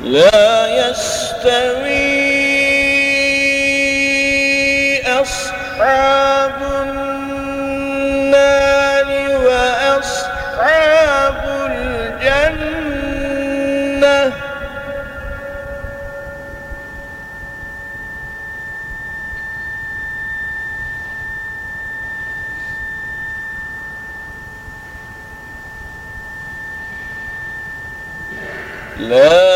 لا يستوي أصحاب النار وأصحاب الجنة. لا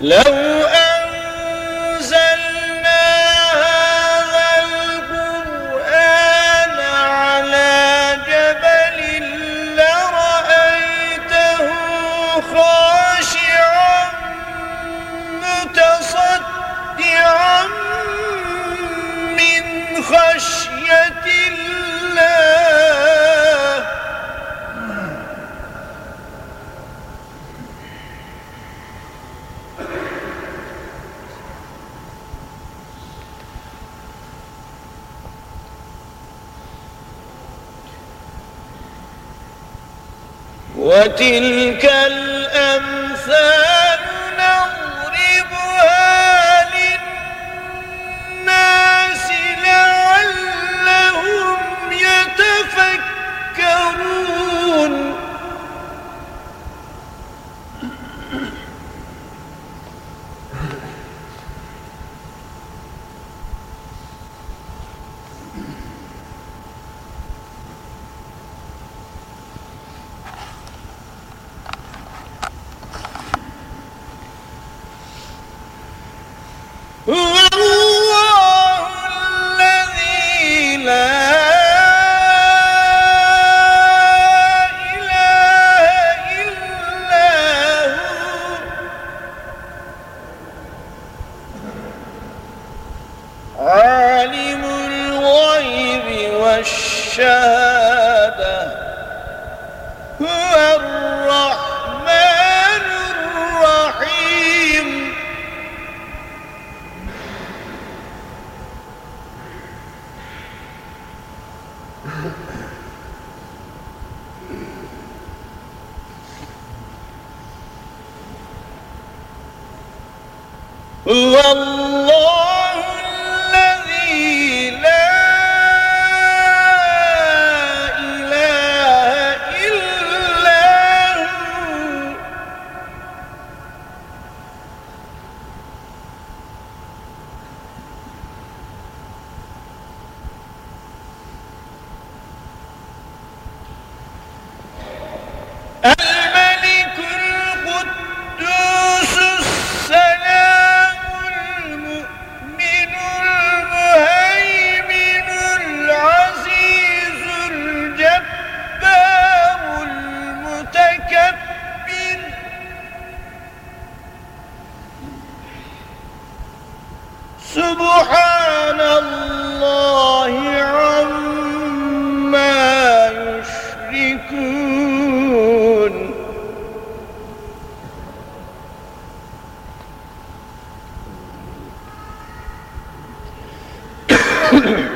لو وتلك الأمثال الغيب والشهادة. هو الرحمن الرحيم. هو الله سبحان الله عما يشركون. هو